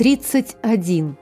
31.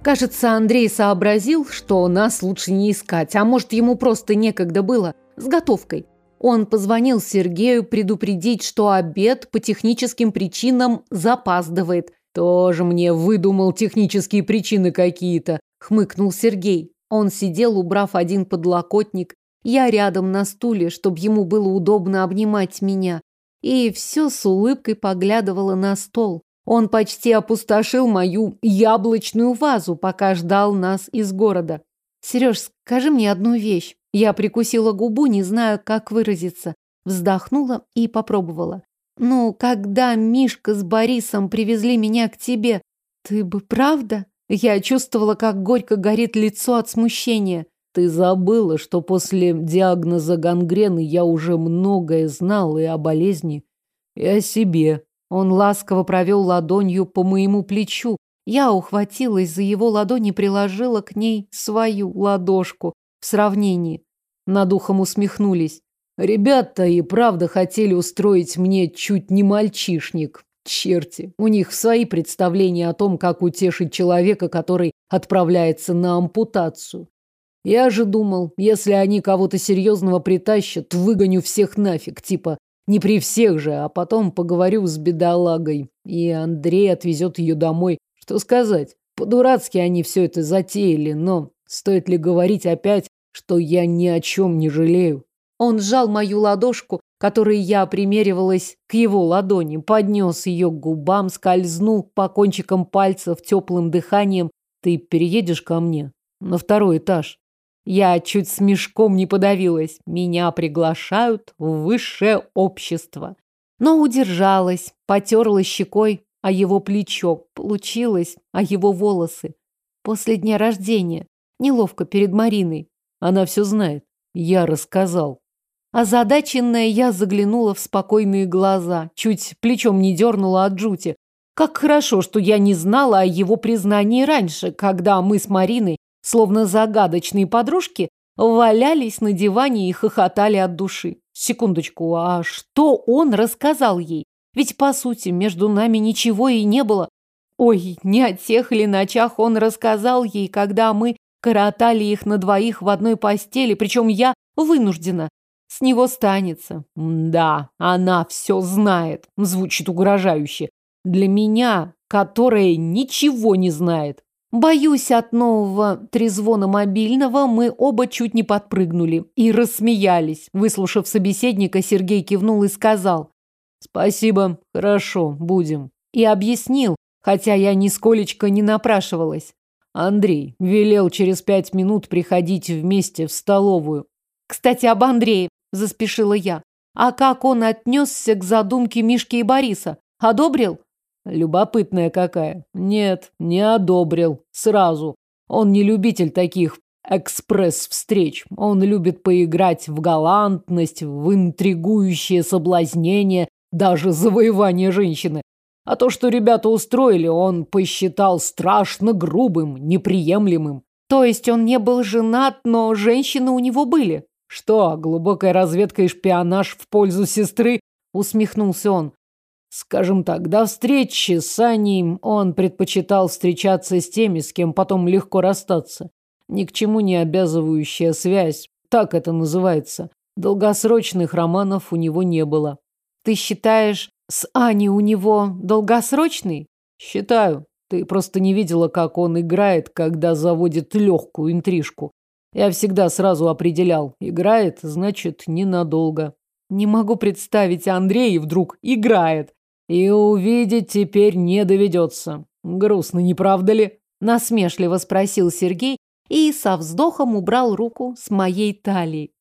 Кажется, Андрей сообразил, что нас лучше не искать, а может, ему просто некогда было с готовкой. Он позвонил Сергею предупредить, что обед по техническим причинам запаздывает. Тоже мне выдумал технические причины какие-то, хмыкнул Сергей. Он сидел, убрав один подлокотник. Я рядом на стуле, чтобы ему было удобно обнимать меня. И все с улыбкой поглядывала на стол. Он почти опустошил мою яблочную вазу, пока ждал нас из города. Сереж, скажи мне одну вещь. Я прикусила губу, не знаю, как выразиться. Вздохнула и попробовала. Ну, когда Мишка с Борисом привезли меня к тебе, ты бы правда? Я чувствовала, как горько горит лицо от смущения. Ты забыла, что после диагноза гангрены я уже многое знал и о болезни, и о себе. Он ласково провел ладонью по моему плечу. Я ухватилась за его ладонь и приложила к ней свою ладошку в сравнении. Над ухом усмехнулись. Ребята и правда хотели устроить мне чуть не мальчишник. Черти, у них свои представления о том, как утешить человека, который отправляется на ампутацию. Я же думал, если они кого-то серьезного притащат, выгоню всех нафиг, типа не при всех же, а потом поговорю с бедолагой, и Андрей отвезет ее домой. Что сказать? По-дурацки они все это затеяли, но стоит ли говорить опять, что я ни о чем не жалею? Он сжал мою ладошку, которой я примеривалась к его ладони, поднес ее к губам, скользнул по кончикам пальцев теплым дыханием. Ты переедешь ко мне на второй этаж? Я чуть с мешком не подавилась. Меня приглашают в высшее общество. Но удержалась, потерла щекой о его плечо, получилось о его волосы. После дня рождения. Неловко перед Мариной. Она все знает. Я рассказал. Озадаченная я заглянула в спокойные глаза, чуть плечом не дернула от жути. Как хорошо, что я не знала о его признании раньше, когда мы с Мариной словно загадочные подружки, валялись на диване и хохотали от души. Секундочку, а что он рассказал ей? Ведь, по сути, между нами ничего и не было. Ой, не о тех ли ночах он рассказал ей, когда мы коротали их на двоих в одной постели, причем я вынуждена. С него станется. Да, она все знает. Звучит угрожающе. Для меня, которая ничего не знает. Боюсь, от нового трезвона мобильного мы оба чуть не подпрыгнули и рассмеялись. Выслушав собеседника, Сергей кивнул и сказал «Спасибо, хорошо, будем». И объяснил, хотя я нисколечко не напрашивалась. Андрей велел через пять минут приходить вместе в столовую. Кстати, об Андрее, заспешила я. А как он отнесся к задумке Мишки и Бориса? Одобрил? Любопытная какая. Нет, не одобрил. Сразу. Он не любитель таких экспресс-встреч. Он любит поиграть в галантность, в интригующее соблазнение, даже завоевание женщины. А то, что ребята устроили, он посчитал страшно грубым, неприемлемым. То есть он не был женат, но женщины у него были? Что, глубокая разведка и шпионаж в пользу сестры? Усмехнулся он. Скажем так, до встречи с Аней он предпочитал встречаться с теми, с кем потом легко расстаться. Ни к чему не обязывающая связь, так это называется. Долгосрочных романов у него не было. Ты считаешь, с Аней у него долгосрочный? Считаю. Ты просто не видела, как он играет, когда заводит легкую интрижку. Я всегда сразу определял, играет, значит, ненадолго. Не могу представить, Андрей вдруг играет. И увидеть теперь не доведется. Грустно, не правда ли? Насмешливо спросил Сергей и со вздохом убрал руку с моей талии.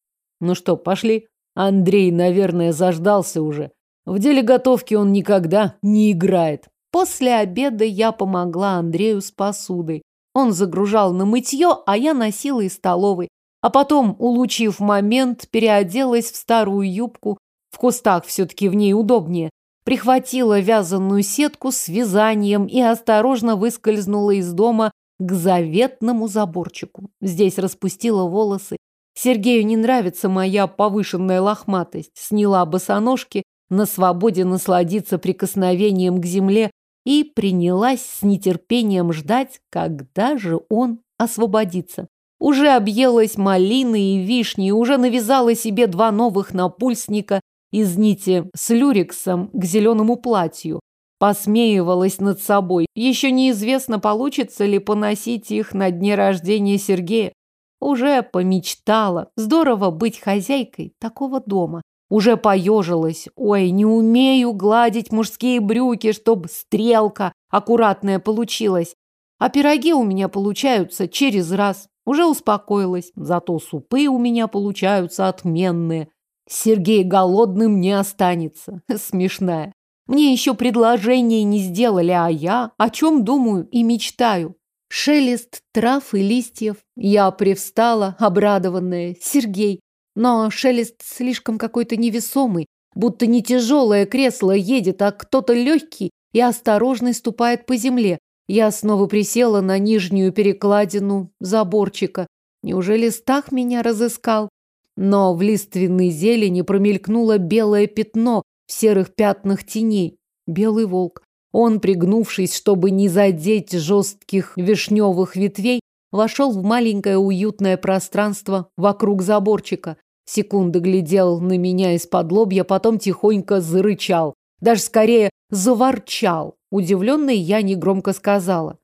Ну что, пошли? Андрей, наверное, заждался уже. В деле готовки он никогда не играет. После обеда я помогла Андрею с посудой. Он загружал на мытье, а я носила из столовой. А потом, улучив момент, переоделась в старую юбку. В кустах все-таки в ней удобнее прихватила вязаную сетку с вязанием и осторожно выскользнула из дома к заветному заборчику. Здесь распустила волосы. Сергею не нравится моя повышенная лохматость. Сняла босоножки, на свободе насладиться прикосновением к земле, и принялась с нетерпением ждать, когда же он освободится. Уже объелась малины и вишни, уже навязала себе два новых напульсника из нити с люрексом к зеленому платью. Посмеивалась над собой. Еще неизвестно, получится ли поносить их на дне рождения Сергея. Уже помечтала. Здорово быть хозяйкой такого дома. Уже поежилась. Ой, не умею гладить мужские брюки, чтоб стрелка аккуратная получилась. А пироги у меня получаются через раз. Уже успокоилась. Зато супы у меня получаются отменные. Сергей голодным не останется. Смешная. Мне еще предложение не сделали, а я о чем думаю и мечтаю. Шелест трав и листьев. Я привстала, обрадованная. Сергей. Но шелест слишком какой-то невесомый, будто не тяжелое кресло едет, а кто-то легкий и осторожный ступает по земле. Я снова присела на нижнюю перекладину заборчика. Неужели Стах меня разыскал? Но в лиственной зелени промелькнуло белое пятно в серых пятнах теней. Белый волк. Он, пригнувшись, чтобы не задеть жестких вишневых ветвей, вошел в маленькое уютное пространство вокруг заборчика. Секунды глядел на меня из-под лобья, потом тихонько зарычал. Даже скорее заворчал. Удивленный я негромко сказала.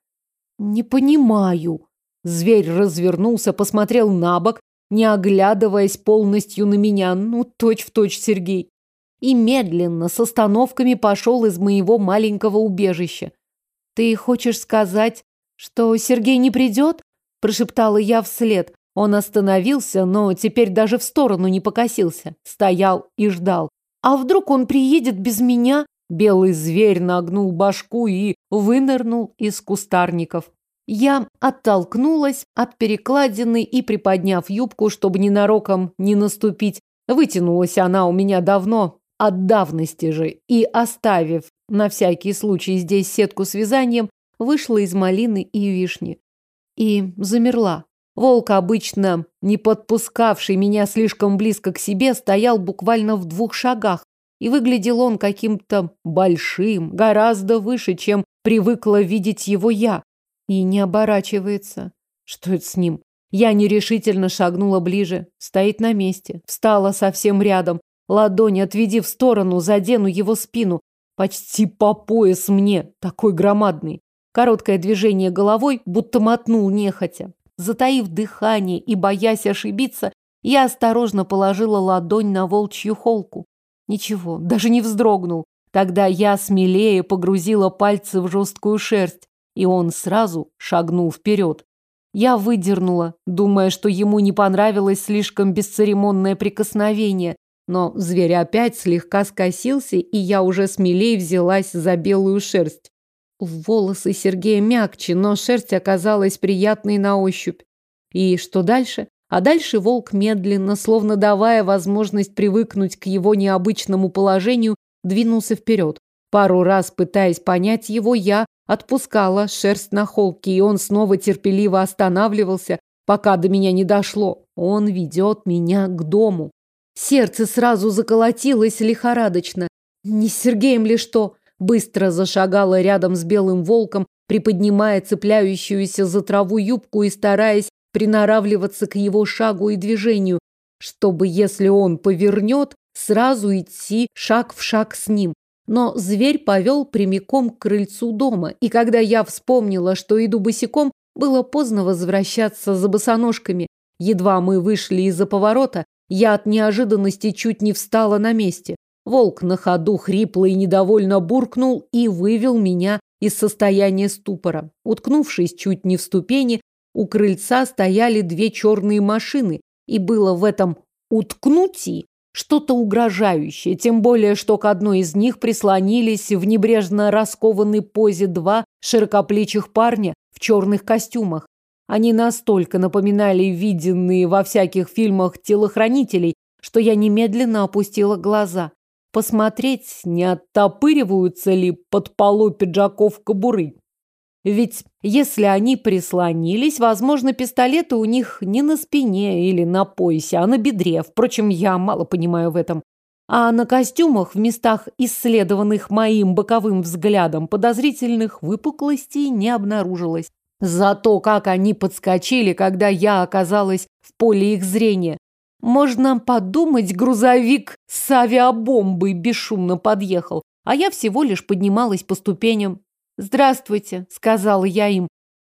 «Не понимаю». Зверь развернулся, посмотрел на бок, не оглядываясь полностью на меня. Ну, точь-в-точь точь Сергей и медленно, с остановками пошел из моего маленького убежища. «Ты хочешь сказать, что Сергей не придет?» – прошептала я вслед. Он остановился, но теперь даже в сторону не покосился. Стоял и ждал. «А вдруг он приедет без меня?» Белый зверь нагнул башку и вынырнул из кустарников. Я оттолкнулась от перекладины и, приподняв юбку, чтобы ненароком не наступить, вытянулась она у меня давно, от давности же, и, оставив на всякий случай здесь сетку с вязанием, вышла из малины и вишни. И замерла. Волк, обычно не подпускавший меня слишком близко к себе, стоял буквально в двух шагах, и выглядел он каким-то большим, гораздо выше, чем привыкла видеть его я. И не оборачивается. Что это с ним? Я нерешительно шагнула ближе. Стоит на месте. Встала совсем рядом. Ладонь отведи в сторону, задену его спину. Почти по пояс мне, такой громадный. Короткое движение головой, будто мотнул нехотя. Затаив дыхание и боясь ошибиться, я осторожно положила ладонь на волчью холку. Ничего, даже не вздрогнул. Тогда я смелее погрузила пальцы в жесткую шерсть, и он сразу шагнул вперед. Я выдернула, думая, что ему не понравилось слишком бесцеремонное прикосновение, но зверь опять слегка скосился, и я уже смелее взялась за белую шерсть. Волосы Сергея мягче, но шерсть оказалась приятной на ощупь. И что дальше? А дальше волк медленно, словно давая возможность привыкнуть к его необычному положению, двинулся вперед. Пару раз, пытаясь понять его, я отпускала шерсть на холке, и он снова терпеливо останавливался, пока до меня не дошло. Он ведет меня к дому. Сердце сразу заколотилось лихорадочно. Не с Сергеем ли что? Быстро зашагала рядом с белым волком, приподнимая цепляющуюся за траву юбку и стараясь приноравливаться к его шагу и движению, чтобы, если он повернет, сразу идти шаг в шаг с ним. Но зверь повел прямиком к крыльцу дома, и когда я вспомнила, что иду босиком, было поздно возвращаться за босоножками. Едва мы вышли из-за поворота, я от неожиданности чуть не встала на месте. Волк на ходу хрипло и недовольно буркнул и вывел меня из состояния ступора. Уткнувшись чуть не в ступени, у крыльца стояли две черные машины, и было в этом «уткнути» что-то угрожающее, тем более, что к одной из них прислонились в небрежно раскованной позе два широкоплечих парня в черных костюмах. Они настолько напоминали виденные во всяких фильмах телохранителей, что я немедленно опустила глаза. Посмотреть, не оттопыриваются ли под полу пиджаков кобуры. Ведь если они прислонились, возможно, пистолеты у них не на спине или на поясе, а на бедре. Впрочем, я мало понимаю в этом. а на костюмах в местах, исследованных моим боковым взглядом, подозрительных выпуклостей не обнаружилось. Зато как они подскочили, когда я оказалась в поле их зрения. Можно подумать, грузовик с авиабомбой бесшумно подъехал, а я всего лишь поднималась по ступеням. «Здравствуйте», — сказала я им.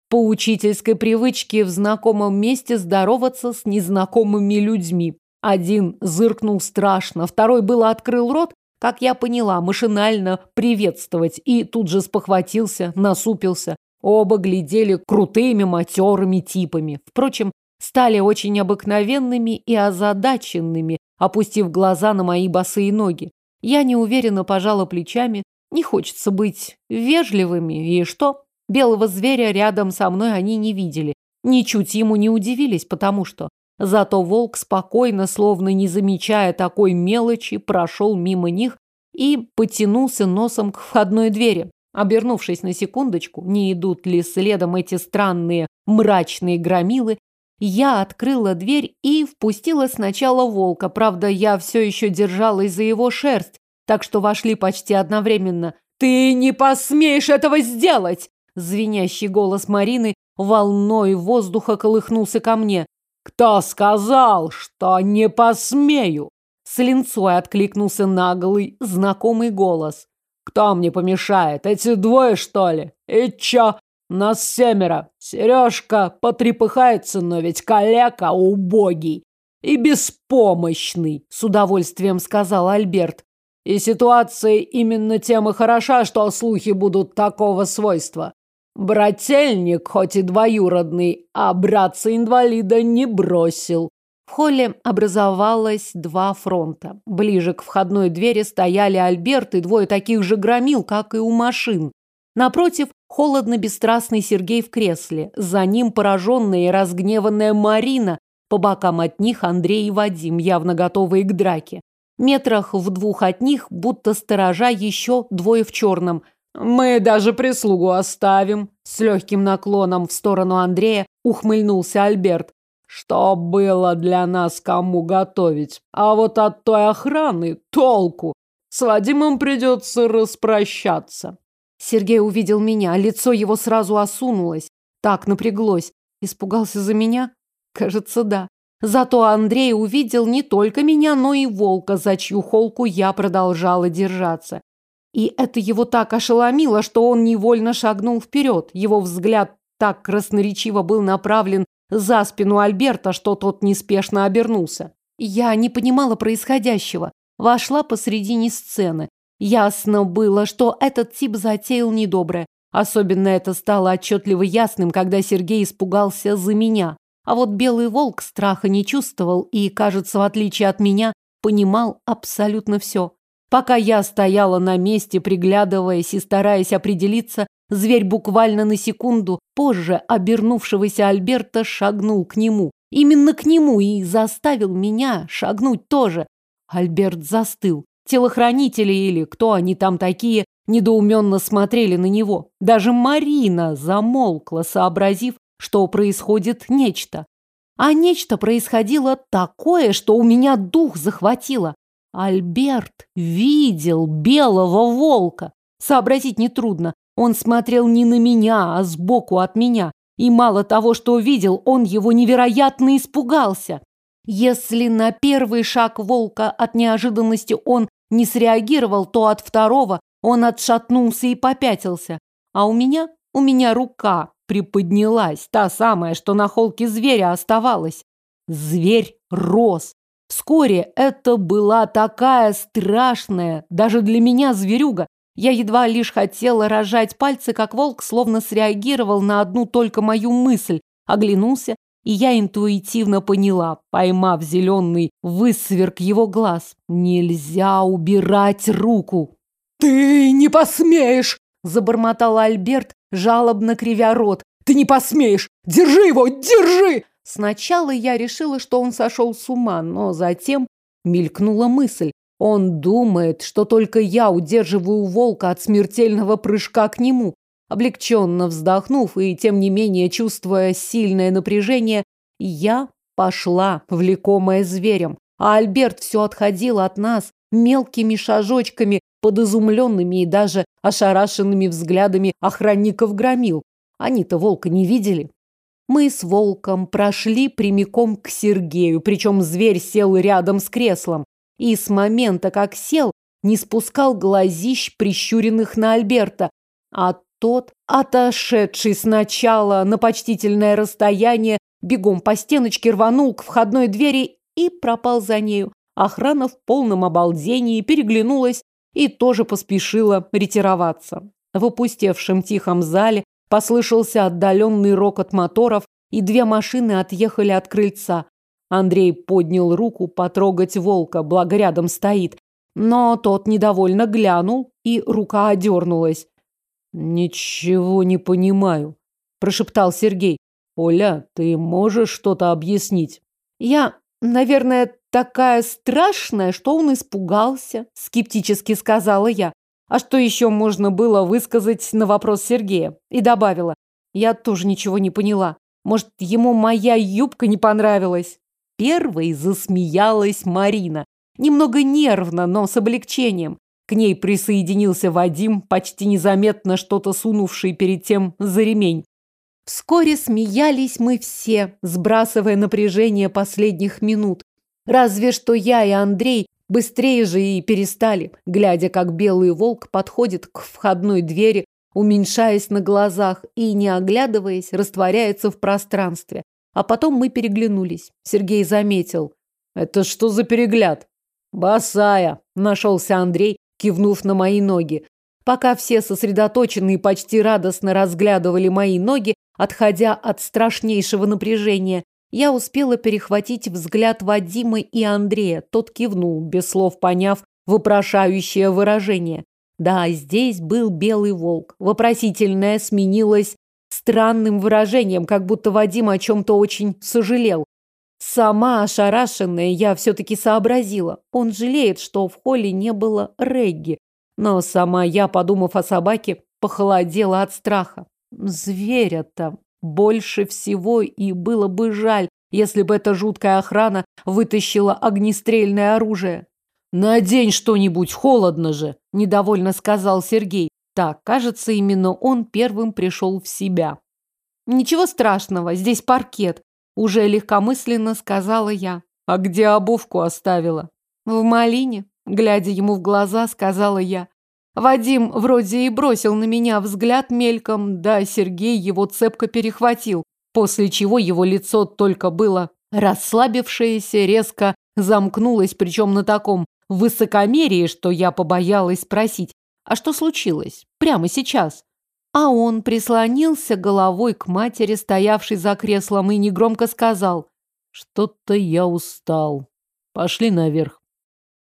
По учительской привычке в знакомом месте здороваться с незнакомыми людьми. Один зыркнул страшно, второй было открыл рот, как я поняла, машинально приветствовать, и тут же спохватился, насупился. Оба глядели крутыми матерыми типами. Впрочем, стали очень обыкновенными и озадаченными, опустив глаза на мои босые ноги. Я неуверенно пожала плечами. Не хочется быть вежливыми, и что? Белого зверя рядом со мной они не видели. Ничуть ему не удивились, потому что... Зато волк спокойно, словно не замечая такой мелочи, прошел мимо них и потянулся носом к входной двери. Обернувшись на секундочку, не идут ли следом эти странные мрачные громилы, я открыла дверь и впустила сначала волка. Правда, я все еще держалась за его шерсть, так что вошли почти одновременно. «Ты не посмеешь этого сделать!» Звенящий голос Марины волной воздуха колыхнулся ко мне. «Кто сказал, что не посмею?» С линцой откликнулся наглый, знакомый голос. Кто мне помешает? Эти двое, что ли? И чё? Нас семеро. Сережка потрепыхается, но ведь каляка убогий и беспомощный, с удовольствием сказал Альберт. И ситуация именно тем и хороша, что слухи будут такого свойства. Брательник, хоть и двоюродный, а братца-инвалида не бросил. В холле образовалось два фронта. Ближе к входной двери стояли Альберт и двое таких же громил, как и у машин. Напротив, холодно-бесстрастный Сергей в кресле. За ним пораженная и разгневанная Марина. По бокам от них Андрей и Вадим, явно готовые к драке. Метрах в двух от них, будто сторожа, еще двое в черном. «Мы даже прислугу оставим», – с легким наклоном в сторону Андрея ухмыльнулся Альберт. Что было для нас кому готовить? А вот от той охраны толку. С Вадимом придется распрощаться. Сергей увидел меня, лицо его сразу осунулось. Так напряглось. Испугался за меня? Кажется, да. Зато Андрей увидел не только меня, но и волка, за чью холку я продолжала держаться. И это его так ошеломило, что он невольно шагнул вперед. Его взгляд так красноречиво был направлен за спину Альберта, что тот неспешно обернулся. Я не понимала происходящего. Вошла посредине сцены. Ясно было, что этот тип затеял недоброе. Особенно это стало отчетливо ясным, когда Сергей испугался за меня. А вот белый волк страха не чувствовал и, кажется, в отличие от меня, понимал абсолютно все. Пока я стояла на месте, приглядываясь и стараясь определиться, Зверь буквально на секунду позже обернувшегося Альберта шагнул к нему. Именно к нему и заставил меня шагнуть тоже. Альберт застыл. Телохранители или кто они там такие недоуменно смотрели на него. Даже Марина замолкла, сообразив, что происходит нечто. А нечто происходило такое, что у меня дух захватило. Альберт видел белого волка. Сообразить нетрудно. Он смотрел не на меня, а сбоку от меня. И мало того, что видел, он его невероятно испугался. Если на первый шаг волка от неожиданности он не среагировал, то от второго он отшатнулся и попятился. А у меня, у меня рука приподнялась, та самая, что на холке зверя оставалась. Зверь рос. Вскоре это была такая страшная, даже для меня зверюга, я едва лишь хотела рожать пальцы, как волк словно среагировал на одну только мою мысль, оглянулся, и я интуитивно поняла, поймав зеленый высверк его глаз. Нельзя убирать руку. «Ты не посмеешь!» – забормотал Альберт, жалобно кривя рот. «Ты не посмеешь! Держи его! Держи!» Сначала я решила, что он сошел с ума, но затем мелькнула мысль. Он думает, что только я удерживаю волка от смертельного прыжка к нему. Облегченно вздохнув и, тем не менее, чувствуя сильное напряжение, я пошла, влекомая зверем. а Альберт все отходил от нас мелкими шажочками под изумленными и даже ошарашенными взглядами охранников громил. Они-то волка не видели. Мы с волком прошли прямиком к Сергею, причем зверь сел рядом с креслом. И с момента, как сел, не спускал глазищ, прищуренных на Альберта, а тот, отошедший сначала на почтительное расстояние, бегом по стеночке рванул к входной двери и пропал за нею. Охрана в полном обалдении переглянулась и тоже поспешила ретироваться. В опустевшем тихом зале послышался отдаленный рокот моторов, и две машины отъехали от крыльца. Андрей поднял руку потрогать волка, благо рядом стоит, но тот недовольно глянул, и рука одернулась. «Ничего не понимаю», – прошептал Сергей. «Оля, ты можешь что-то объяснить?» «Я, наверное, такая страшная, что он испугался», – скептически сказала я. А что еще можно было высказать на вопрос Сергея? И добавила. Я тоже ничего не поняла. Может, ему моя юбка не понравилась? Первой засмеялась Марина. Немного нервно, но с облегчением. К ней присоединился Вадим, почти незаметно что-то сунувший перед тем за ремень. Вскоре смеялись мы все, сбрасывая напряжение последних минут. Разве что я и Андрей быстрее же и перестали, глядя, как белый волк подходит к входной двери, уменьшаясь на глазах и, не оглядываясь, растворяется в пространстве. А потом мы переглянулись. Сергей заметил. «Это что за перегляд?» «Босая!» – нашелся Андрей, кивнув на мои ноги. Пока все сосредоточенные почти радостно разглядывали мои ноги, отходя от страшнейшего напряжения, я успела перехватить взгляд Вадима и Андрея. Тот кивнул, без слов поняв вопрошающее выражение. Да, здесь был белый волк. Вопросительное сменилось странным выражением, как будто Вадим о чем-то очень сожалел. Сама ошарашенная, я все-таки сообразила. Он жалеет, что в холле не было Регги. Но сама я, подумав о собаке, похолодела от страха. Зверя-то больше всего и было бы жаль, если бы эта жуткая охрана вытащила огнестрельное оружие. «Надень что-нибудь, холодно же!» – недовольно сказал Сергей. Так, кажется, именно он первым пришел в себя. «Ничего страшного, здесь паркет. Уже легкомысленно сказала я. А где обувку оставила? В малине, глядя ему в глаза, сказала я. Вадим вроде и бросил на меня взгляд мельком, да Сергей его цепко перехватил, после чего его лицо только было расслабившееся, резко замкнулось, причем на таком высокомерии, что я побоялась спросить, а что случилось? Прямо сейчас. А он прислонился головой к матери, стоявшей за креслом, и негромко сказал «Что-то я устал. Пошли наверх».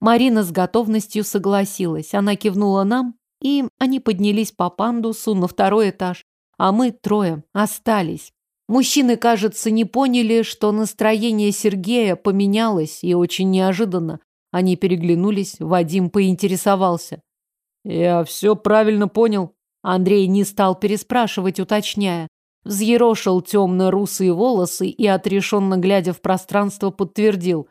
Марина с готовностью согласилась. Она кивнула нам, и они поднялись по пандусу на второй этаж, а мы трое остались. Мужчины, кажется, не поняли, что настроение Сергея поменялось, и очень неожиданно. Они переглянулись, Вадим поинтересовался. «Я все правильно понял?» Андрей не стал переспрашивать, уточняя. Взъерошил темно-русые волосы и, отрешенно глядя в пространство, подтвердил.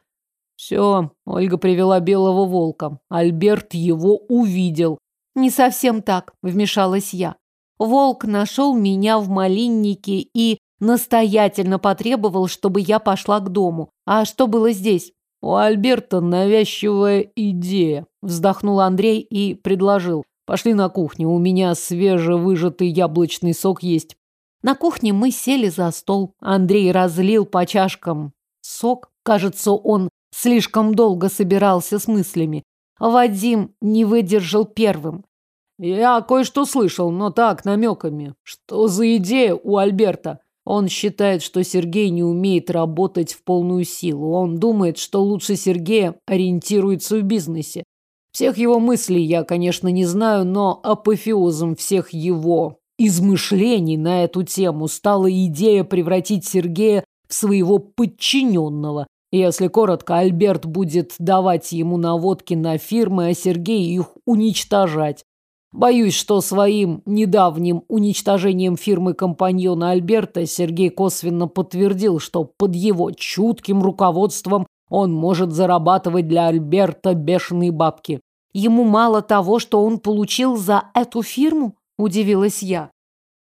Все, Ольга привела белого волка. Альберт его увидел. Не совсем так, вмешалась я. Волк нашел меня в малиннике и настоятельно потребовал, чтобы я пошла к дому. А что было здесь? У Альберта навязчивая идея, вздохнул Андрей и предложил. Пошли на кухню, у меня свежевыжатый яблочный сок есть. На кухне мы сели за стол. Андрей разлил по чашкам сок. Кажется, он слишком долго собирался с мыслями. Вадим не выдержал первым. Я кое-что слышал, но так, намеками. Что за идея у Альберта? Он считает, что Сергей не умеет работать в полную силу. Он думает, что лучше Сергея ориентируется в бизнесе. Всех его мыслей я, конечно, не знаю, но апофеозом всех его измышлений на эту тему стала идея превратить Сергея в своего подчиненного. Если коротко, Альберт будет давать ему наводки на фирмы, а Сергей их уничтожать. Боюсь, что своим недавним уничтожением фирмы компаньона Альберта Сергей косвенно подтвердил, что под его чутким руководством Он может зарабатывать для Альберта бешеные бабки. Ему мало того, что он получил за эту фирму? Удивилась я.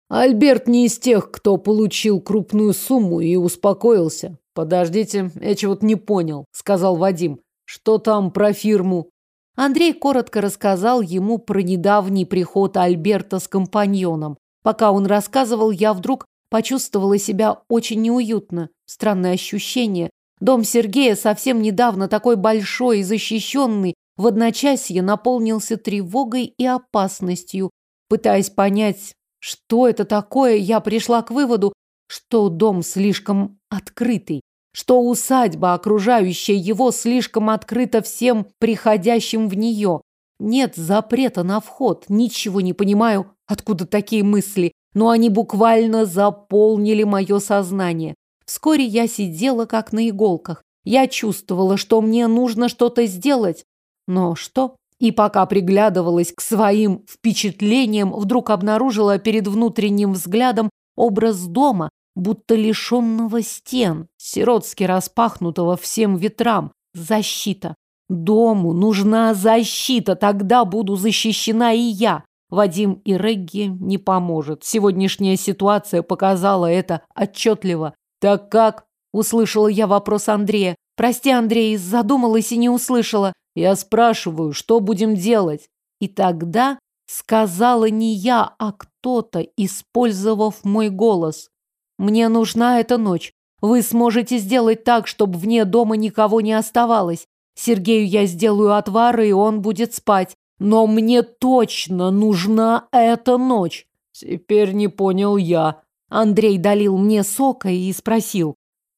Альберт не из тех, кто получил крупную сумму и успокоился. Подождите, я чего-то не понял, сказал Вадим. Что там про фирму? Андрей коротко рассказал ему про недавний приход Альберта с компаньоном. Пока он рассказывал, я вдруг почувствовала себя очень неуютно. Странное ощущение. Дом Сергея совсем недавно такой большой и защищенный, в одночасье наполнился тревогой и опасностью. Пытаясь понять, что это такое, я пришла к выводу, что дом слишком открытый, что усадьба, окружающая его, слишком открыта всем приходящим в нее. Нет запрета на вход, ничего не понимаю, откуда такие мысли, но они буквально заполнили мое сознание. Вскоре я сидела как на иголках. Я чувствовала, что мне нужно что-то сделать. Но что? И пока приглядывалась к своим впечатлениям, вдруг обнаружила перед внутренним взглядом образ дома, будто лишенного стен, сиротски распахнутого всем ветрам. Защита. Дому нужна защита, тогда буду защищена и я. Вадим и Регги не поможет. Сегодняшняя ситуация показала это отчетливо. «Так как?» – услышала я вопрос Андрея. «Прости, Андрей, задумалась и не услышала». «Я спрашиваю, что будем делать?» И тогда сказала не я, а кто-то, использовав мой голос. «Мне нужна эта ночь. Вы сможете сделать так, чтобы вне дома никого не оставалось. Сергею я сделаю отвары, и он будет спать. Но мне точно нужна эта ночь». «Теперь не понял я», Андрей долил мне сока и спросил.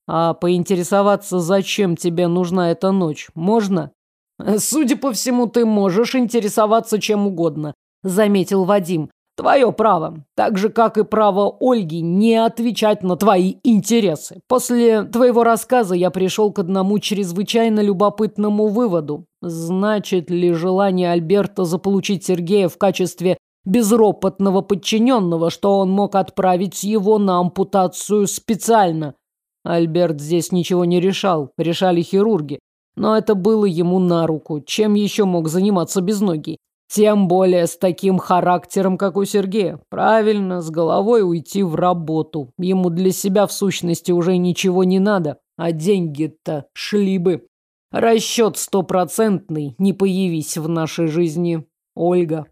«А поинтересоваться, зачем тебе нужна эта ночь, можно?» «Судя по всему, ты можешь интересоваться чем угодно», — заметил Вадим. «Твое право, так же, как и право Ольги не отвечать на твои интересы. После твоего рассказа я пришел к одному чрезвычайно любопытному выводу. Значит ли желание Альберта заполучить Сергея в качестве безропотного подчиненного, что он мог отправить его на ампутацию специально. Альберт здесь ничего не решал, решали хирурги. Но это было ему на руку. Чем еще мог заниматься без ноги? Тем более с таким характером, как у Сергея. Правильно, с головой уйти в работу. Ему для себя в сущности уже ничего не надо, а деньги-то шли бы. Расчет стопроцентный, не появись в нашей жизни. Ольга.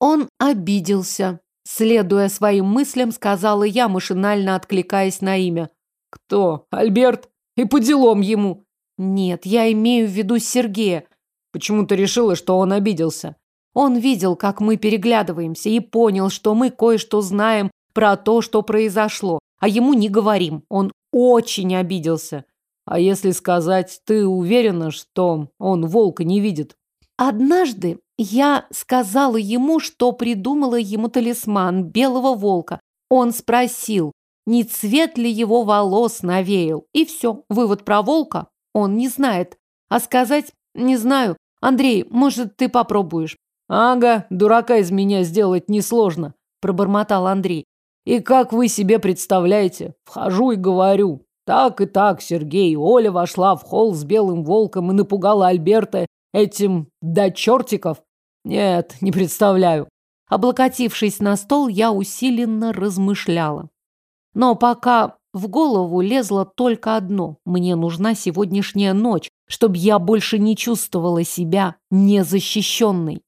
Он обиделся. Следуя своим мыслям, сказала я, машинально откликаясь на имя. Кто? Альберт? И по делам ему. Нет, я имею в виду Сергея. Почему ты решила, что он обиделся? Он видел, как мы переглядываемся, и понял, что мы кое-что знаем про то, что произошло, а ему не говорим. Он очень обиделся. А если сказать, ты уверена, что он волка не видит? Однажды я сказала ему, что придумала ему талисман белого волка. Он спросил, не цвет ли его волос навеял. И все, вывод про волка он не знает. А сказать не знаю. Андрей, может, ты попробуешь? Ага, дурака из меня сделать несложно, пробормотал Андрей. И как вы себе представляете? Вхожу и говорю. Так и так, Сергей, Оля вошла в холл с белым волком и напугала Альберта этим до чертиков. Нет, не представляю. Облокотившись на стол, я усиленно размышляла. Но пока в голову лезло только одно. Мне нужна сегодняшняя ночь, чтобы я больше не чувствовала себя незащищенной.